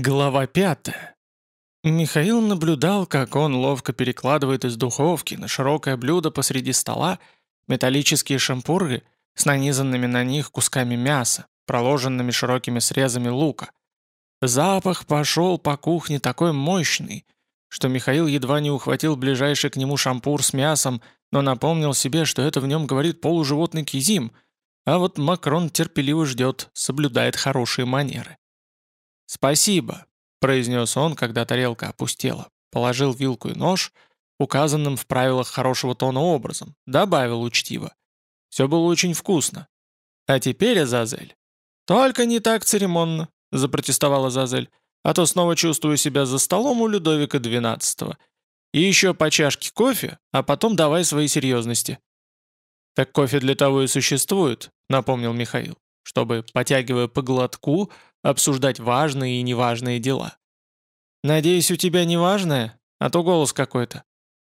Глава пятая. Михаил наблюдал, как он ловко перекладывает из духовки на широкое блюдо посреди стола металлические шампуры с нанизанными на них кусками мяса, проложенными широкими срезами лука. Запах пошел по кухне такой мощный, что Михаил едва не ухватил ближайший к нему шампур с мясом, но напомнил себе, что это в нем говорит полуживотный кизим, а вот Макрон терпеливо ждет, соблюдает хорошие манеры. «Спасибо», — произнес он, когда тарелка опустела. Положил вилку и нож, указанным в правилах хорошего тона образом, добавил учтиво. Все было очень вкусно. А теперь, Азазель. «Только не так церемонно», — запротестовала Азазель, «а то снова чувствую себя за столом у Людовика XII. И еще по чашке кофе, а потом давай свои серьезности». «Так кофе для того и существует», — напомнил Михаил, чтобы, потягивая по глотку, обсуждать важные и неважные дела. «Надеюсь, у тебя неважное? А то голос какой-то».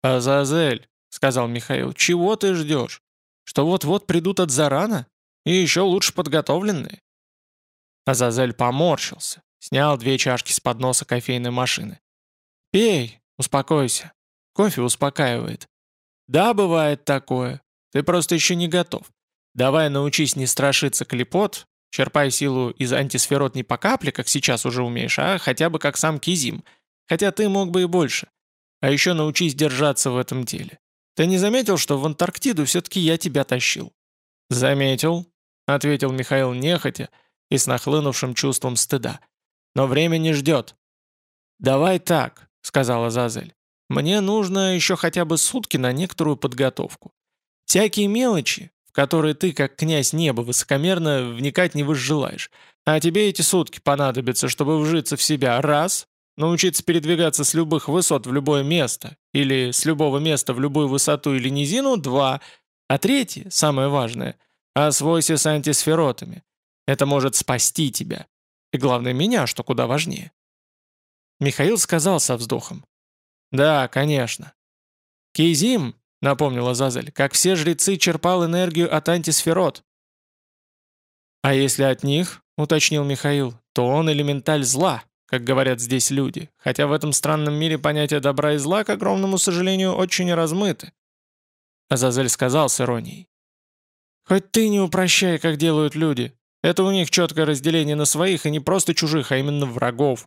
«Азазель», — сказал Михаил, — «чего ты ждешь? Что вот-вот придут от зарана? И еще лучше подготовленные?» Азазель поморщился, снял две чашки с подноса кофейной машины. «Пей, успокойся. Кофе успокаивает». «Да, бывает такое. Ты просто еще не готов. Давай научись не страшиться клепот, Черпай силу из антисферот не по капле, как сейчас уже умеешь, а хотя бы как сам Кизим. Хотя ты мог бы и больше. А еще научись держаться в этом деле. Ты не заметил, что в Антарктиду все-таки я тебя тащил?» «Заметил», — ответил Михаил нехотя и с нахлынувшим чувством стыда. «Но время не ждет». «Давай так», — сказала Зазель. «Мне нужно еще хотя бы сутки на некоторую подготовку. Всякие мелочи, которые ты, как князь неба, высокомерно вникать не возжелаешь. А тебе эти сутки понадобятся, чтобы вжиться в себя раз, научиться передвигаться с любых высот в любое место, или с любого места в любую высоту или низину, два, а третье, самое важное, освойся с антисферотами. Это может спасти тебя. И главное, меня, что куда важнее. Михаил сказал со вздохом. «Да, конечно. Кейзим, напомнила Зазель, как все жрецы черпал энергию от антисферот. А если от них, уточнил Михаил, то он элементаль зла, как говорят здесь люди, хотя в этом странном мире понятия добра и зла, к огромному сожалению, очень размыты. Азазель сказал с иронией. «Хоть ты не упрощай, как делают люди. Это у них четкое разделение на своих и не просто чужих, а именно врагов.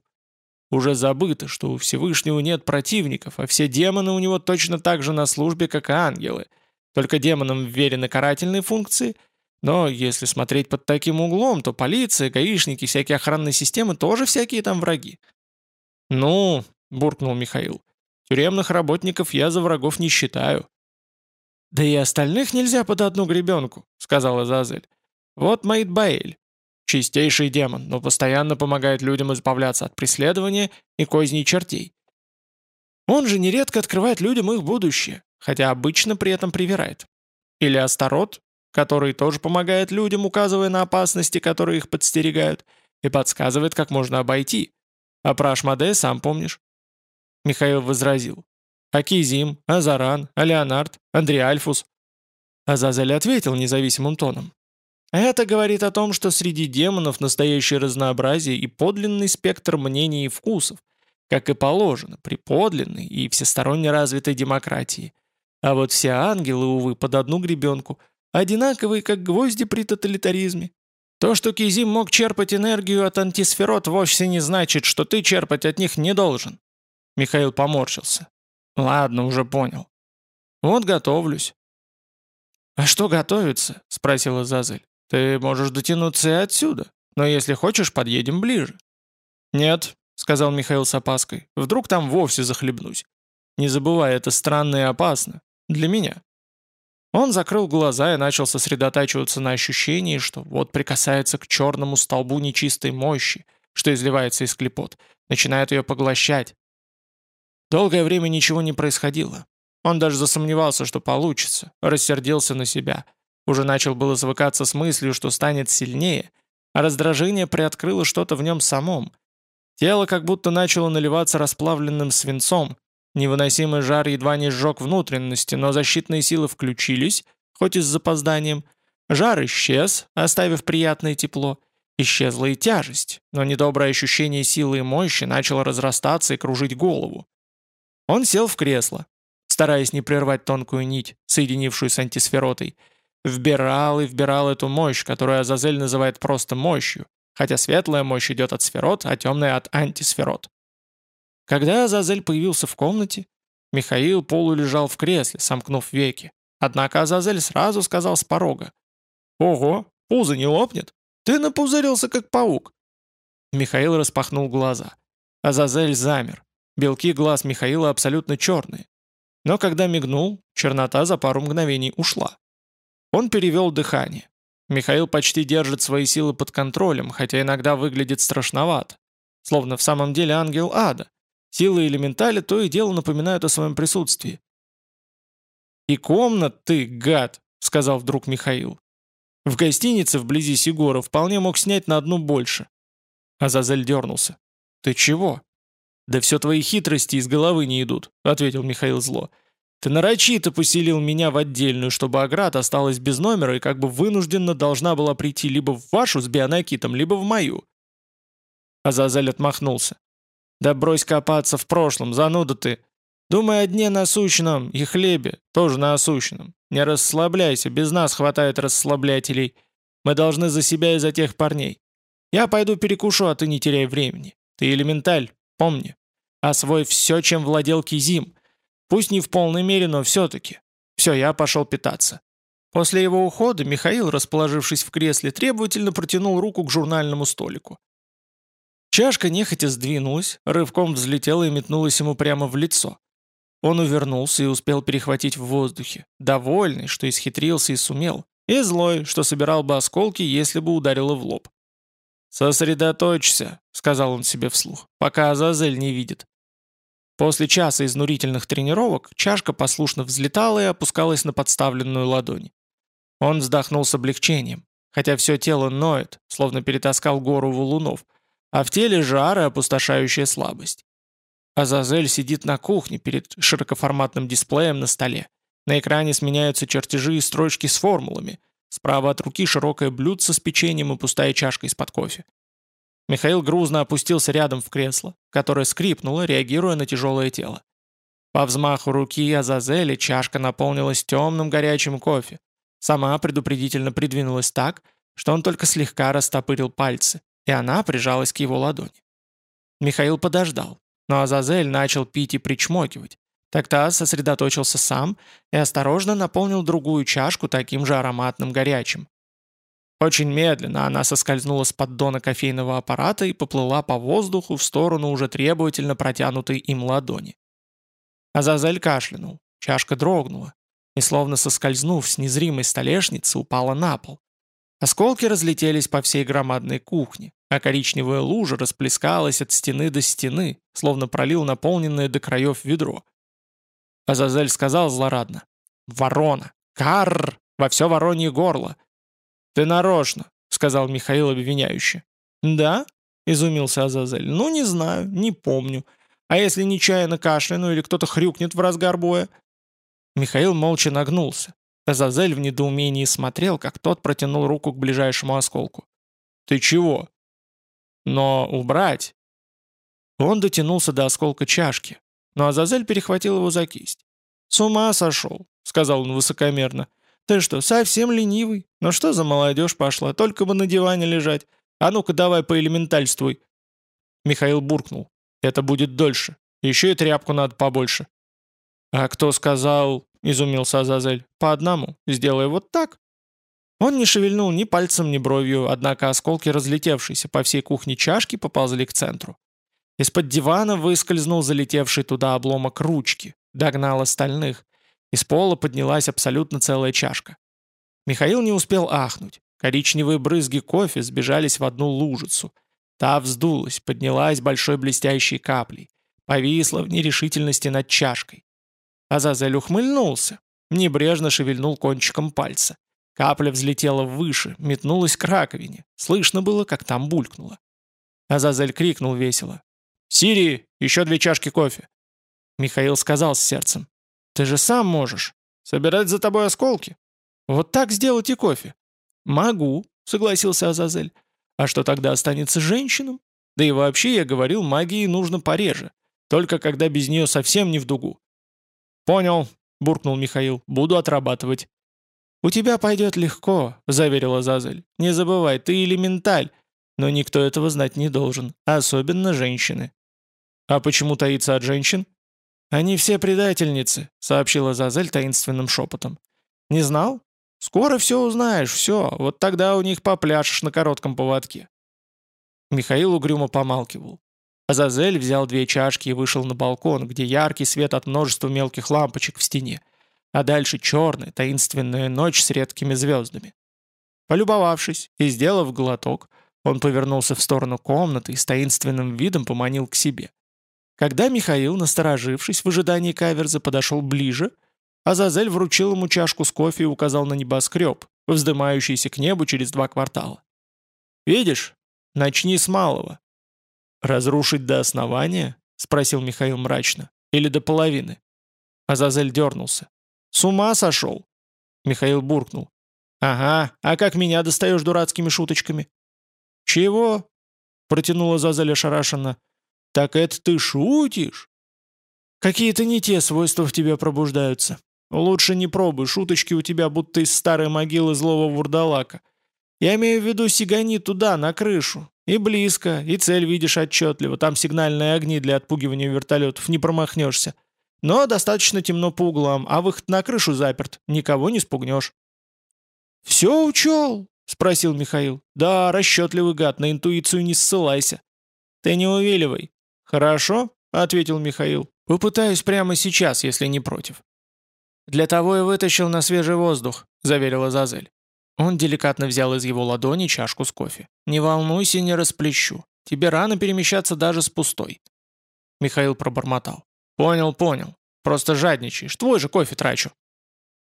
Уже забыто, что у Всевышнего нет противников, а все демоны у него точно так же на службе, как и ангелы. Только демонам вверены карательные функции, но если смотреть под таким углом, то полиция, гаишники, всякие охранные системы тоже всякие там враги. «Ну», — буркнул Михаил, — «тюремных работников я за врагов не считаю». «Да и остальных нельзя под одну гребенку», — сказала Зазель. «Вот Маид Баэль. Чистейший демон, но постоянно помогает людям избавляться от преследования и козней чертей. Он же нередко открывает людям их будущее, хотя обычно при этом привирает. Или Астарот, который тоже помогает людям, указывая на опасности, которые их подстерегают, и подсказывает, как можно обойти. А про Ашмаде сам помнишь. Михаил возразил. Акизим, Азаран, Алеонард, Андриальфус. Азазель ответил независимым тоном. Это говорит о том, что среди демонов настоящее разнообразие и подлинный спектр мнений и вкусов, как и положено при подлинной и всесторонне развитой демократии. А вот все ангелы, увы, под одну гребенку, одинаковые, как гвозди при тоталитаризме. То, что Кизим мог черпать энергию от антисферот, вовсе не значит, что ты черпать от них не должен. Михаил поморщился. Ладно, уже понял. Вот готовлюсь. «А что готовится?» — спросила Зазель. Ты можешь дотянуться и отсюда, но если хочешь, подъедем ближе». «Нет», — сказал Михаил с опаской, — «вдруг там вовсе захлебнусь. Не забывай, это странно и опасно. Для меня». Он закрыл глаза и начал сосредотачиваться на ощущении, что вот прикасается к черному столбу нечистой мощи, что изливается из клепот, начинает ее поглощать. Долгое время ничего не происходило. Он даже засомневался, что получится, рассердился на себя — уже начал было свыкаться с мыслью, что станет сильнее, а раздражение приоткрыло что-то в нем самом. Тело как будто начало наливаться расплавленным свинцом, невыносимый жар едва не сжег внутренности, но защитные силы включились, хоть и с запозданием. Жар исчез, оставив приятное тепло, Исчезла и тяжесть, но недоброе ощущение силы и мощи начало разрастаться и кружить голову. Он сел в кресло, стараясь не прервать тонкую нить, соединившую с антисферотой, вбирал и вбирал эту мощь, которую Азазель называет просто мощью, хотя светлая мощь идет от сферот, а темная от антисферот. Когда Азазель появился в комнате, Михаил полулежал в кресле, сомкнув веки. Однако Азазель сразу сказал с порога. «Ого, пузо не лопнет? Ты напузырился, как паук!» Михаил распахнул глаза. Азазель замер. Белки глаз Михаила абсолютно черные. Но когда мигнул, чернота за пару мгновений ушла. Он перевел дыхание. Михаил почти держит свои силы под контролем, хотя иногда выглядит страшновато. Словно в самом деле ангел ада. Силы элементали то и дело напоминают о своем присутствии. «И комнат ты, гад!» — сказал вдруг Михаил. «В гостинице вблизи Сигора вполне мог снять на одну больше». Азазель дернулся. «Ты чего?» «Да все твои хитрости из головы не идут», — ответил Михаил зло. «Ты нарочито поселил меня в отдельную, чтобы Аград осталась без номера и как бы вынужденно должна была прийти либо в вашу с Бионакитом, либо в мою». Азазель отмахнулся. «Да брось копаться в прошлом, зануда ты. Думай о дне насущном и хлебе, тоже насущном. Не расслабляйся, без нас хватает расслаблятелей. Мы должны за себя и за тех парней. Я пойду перекушу, а ты не теряй времени. Ты элементаль, помни. Освой все, чем владел Кизим. Пусть не в полной мере, но все-таки. Все, я пошел питаться». После его ухода Михаил, расположившись в кресле, требовательно протянул руку к журнальному столику. Чашка нехотя сдвинулась, рывком взлетела и метнулась ему прямо в лицо. Он увернулся и успел перехватить в воздухе, довольный, что исхитрился и сумел, и злой, что собирал бы осколки, если бы ударило в лоб. «Сосредоточься», — сказал он себе вслух, — «пока Азазель не видит». После часа изнурительных тренировок чашка послушно взлетала и опускалась на подставленную ладонь. Он вздохнул с облегчением, хотя все тело ноет, словно перетаскал гору валунов, а в теле жар и опустошающая слабость. Азазель сидит на кухне перед широкоформатным дисплеем на столе. На экране сменяются чертежи и строчки с формулами. Справа от руки широкое блюдце с печеньем и пустая чашка из-под кофе. Михаил грузно опустился рядом в кресло, которое скрипнуло, реагируя на тяжелое тело. По взмаху руки Азазели чашка наполнилась темным горячим кофе. Сама предупредительно придвинулась так, что он только слегка растопырил пальцы, и она прижалась к его ладони. Михаил подождал, но Азазель начал пить и причмокивать. Тогда сосредоточился сам и осторожно наполнил другую чашку таким же ароматным горячим. Очень медленно она соскользнула с поддона кофейного аппарата и поплыла по воздуху в сторону уже требовательно протянутой им ладони. Азазель кашлянул, чашка дрогнула и, словно соскользнув с незримой столешницы, упала на пол. Осколки разлетелись по всей громадной кухне, а коричневая лужа расплескалась от стены до стены, словно пролил наполненное до краев ведро. Азазель сказал злорадно. «Ворона! Карр! Во все воронье горло!» «Ты нарочно!» — сказал Михаил обвиняюще. «Да?» — изумился Азазель. «Ну, не знаю, не помню. А если нечаянно кашляну или кто-то хрюкнет в разгар боя?» Михаил молча нагнулся. Азазель в недоумении смотрел, как тот протянул руку к ближайшему осколку. «Ты чего?» Но убрать... Он дотянулся до осколка чашки, но Азазель перехватил его за кисть. «С ума сошел», — сказал он высокомерно. «Ты что, совсем ленивый? Ну что за молодежь пошла? Только бы на диване лежать. А ну-ка давай поэлементальствуй». Михаил буркнул. «Это будет дольше. Еще и тряпку надо побольше». «А кто сказал?» — изумился Азазель. «По одному. Сделай вот так». Он не шевельнул ни пальцем, ни бровью, однако осколки разлетевшиеся по всей кухне чашки поползли к центру. Из-под дивана выскользнул залетевший туда обломок ручки, догнал остальных. Из пола поднялась абсолютно целая чашка. Михаил не успел ахнуть. Коричневые брызги кофе сбежались в одну лужицу. Та вздулась, поднялась большой блестящей каплей. Повисла в нерешительности над чашкой. Азазель ухмыльнулся, небрежно шевельнул кончиком пальца. Капля взлетела выше, метнулась к раковине. Слышно было, как там булькнуло. Азазель крикнул весело. «Сири, еще две чашки кофе!» Михаил сказал с сердцем. «Ты же сам можешь. Собирать за тобой осколки. Вот так сделать и кофе». «Могу», — согласился Азазель. А что тогда останется женщинам? Да и вообще, я говорил, магии нужно пореже. Только когда без нее совсем не в дугу. «Понял», — буркнул Михаил, — «буду отрабатывать». «У тебя пойдет легко», — заверила Зазель. «Не забывай, ты элементаль, но никто этого знать не должен, особенно женщины». «А почему таится от женщин?» «Они все предательницы», — сообщила Зазель таинственным шепотом. «Не знал? Скоро все узнаешь, все, вот тогда у них попляшешь на коротком поводке». Михаил угрюмо помалкивал. Азазель взял две чашки и вышел на балкон, где яркий свет от множества мелких лампочек в стене, а дальше черная, таинственная ночь с редкими звездами. Полюбовавшись и сделав глоток, он повернулся в сторону комнаты и с таинственным видом поманил к себе. Когда Михаил, насторожившись в ожидании каверза, подошел ближе, Азазель вручил ему чашку с кофе и указал на небоскреб, вздымающийся к небу через два квартала. «Видишь? Начни с малого. «Разрушить до основания?» — спросил Михаил мрачно. «Или до половины?» Азазель дернулся. «С ума сошел?» Михаил буркнул. «Ага, а как меня достаешь дурацкими шуточками?» «Чего?» — протянула Зазель ошарашенно. «Так это ты шутишь?» «Какие-то не те свойства в тебе пробуждаются. Лучше не пробуй, шуточки у тебя будто из старой могилы злого вурдалака. Я имею в виду сигани туда, на крышу. И близко, и цель видишь отчетливо. Там сигнальные огни для отпугивания вертолетов, не промахнешься. Но достаточно темно по углам, а выход на крышу заперт. Никого не спугнешь. «Все учел?» — спросил Михаил. «Да, расчетливый гад, на интуицию не ссылайся». «Ты не увиливай». «Хорошо», — ответил Михаил. «Попытаюсь прямо сейчас, если не против». «Для того и вытащил на свежий воздух», — заверила Зазель. Он деликатно взял из его ладони чашку с кофе. «Не волнуйся, не расплещу. Тебе рано перемещаться даже с пустой». Михаил пробормотал. «Понял, понял. Просто жадничаешь. Твой же кофе трачу».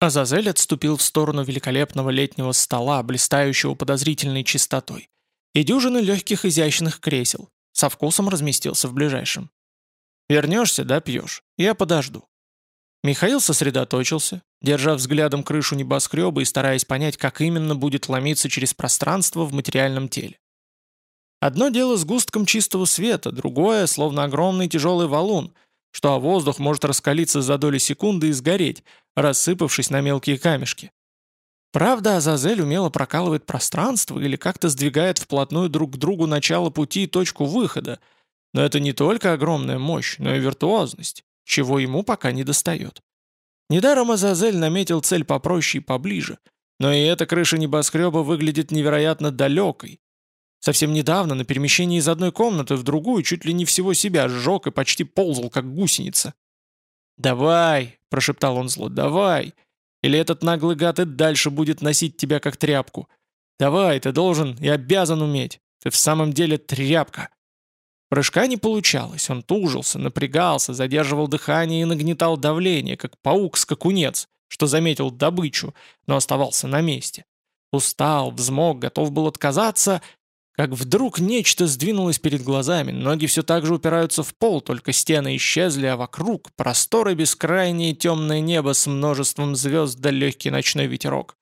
Азазель отступил в сторону великолепного летнего стола, блистающего подозрительной чистотой, и дюжины легких изящных кресел. Со вкусом разместился в ближайшем. «Вернешься, да, пьешь? Я подожду». Михаил сосредоточился, держа взглядом крышу небоскреба и стараясь понять, как именно будет ломиться через пространство в материальном теле. Одно дело с густком чистого света, другое, словно огромный тяжелый валун, что а воздух может раскалиться за доли секунды и сгореть, рассыпавшись на мелкие камешки. Правда, Азазель умело прокалывает пространство или как-то сдвигает вплотную друг к другу начало пути и точку выхода, но это не только огромная мощь, но и виртуозность чего ему пока не достает. Недаром Азазель наметил цель попроще и поближе, но и эта крыша небоскреба выглядит невероятно далекой. Совсем недавно на перемещении из одной комнаты в другую чуть ли не всего себя сжег и почти ползал, как гусеница. «Давай!» – прошептал он зло. «Давай! Или этот наглый гад и дальше будет носить тебя как тряпку? Давай, ты должен и обязан уметь. Ты в самом деле тряпка!» Прыжка не получалось, он тужился, напрягался, задерживал дыхание и нагнетал давление, как паук-скакунец, что заметил добычу, но оставался на месте. Устал, взмок, готов был отказаться, как вдруг нечто сдвинулось перед глазами, ноги все так же упираются в пол, только стены исчезли, а вокруг просторы бескрайнее темное небо с множеством звезд да легкий ночной ветерок.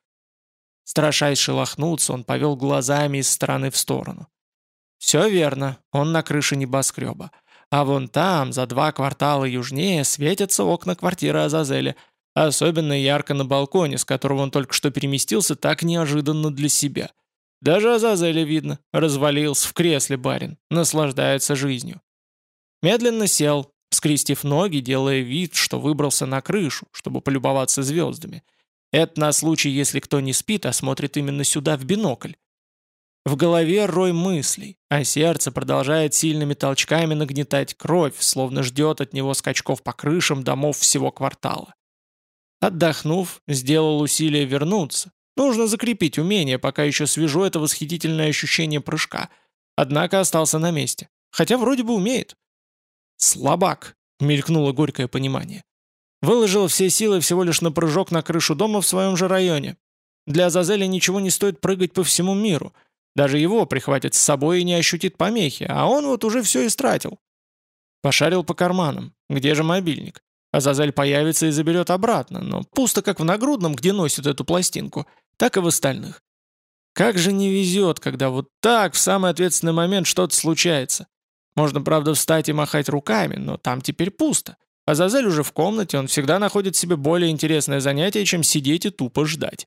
Страшась шелохнуться, он повел глазами из стороны в сторону. Все верно, он на крыше небоскреба. А вон там, за два квартала южнее, светятся окна квартиры Азазеля. Особенно ярко на балконе, с которого он только что переместился так неожиданно для себя. Даже Азазеля видно, развалился в кресле барин, наслаждается жизнью. Медленно сел, скрестив ноги, делая вид, что выбрался на крышу, чтобы полюбоваться звездами. Это на случай, если кто не спит, а смотрит именно сюда в бинокль. В голове рой мыслей, а сердце продолжает сильными толчками нагнетать кровь, словно ждет от него скачков по крышам домов всего квартала. Отдохнув, сделал усилие вернуться. Нужно закрепить умение, пока еще свежо это восхитительное ощущение прыжка. Однако остался на месте. Хотя вроде бы умеет. «Слабак», — мелькнуло горькое понимание. Выложил все силы всего лишь на прыжок на крышу дома в своем же районе. Для Азазеля ничего не стоит прыгать по всему миру — даже его прихватит с собой и не ощутит помехи, а он вот уже все истратил. Пошарил по карманам. Где же мобильник? Азазель появится и заберет обратно, но пусто как в нагрудном, где носит эту пластинку, так и в остальных. Как же не везет, когда вот так в самый ответственный момент что-то случается. Можно, правда, встать и махать руками, но там теперь пусто. А Зазель уже в комнате, он всегда находит себе более интересное занятие, чем сидеть и тупо ждать.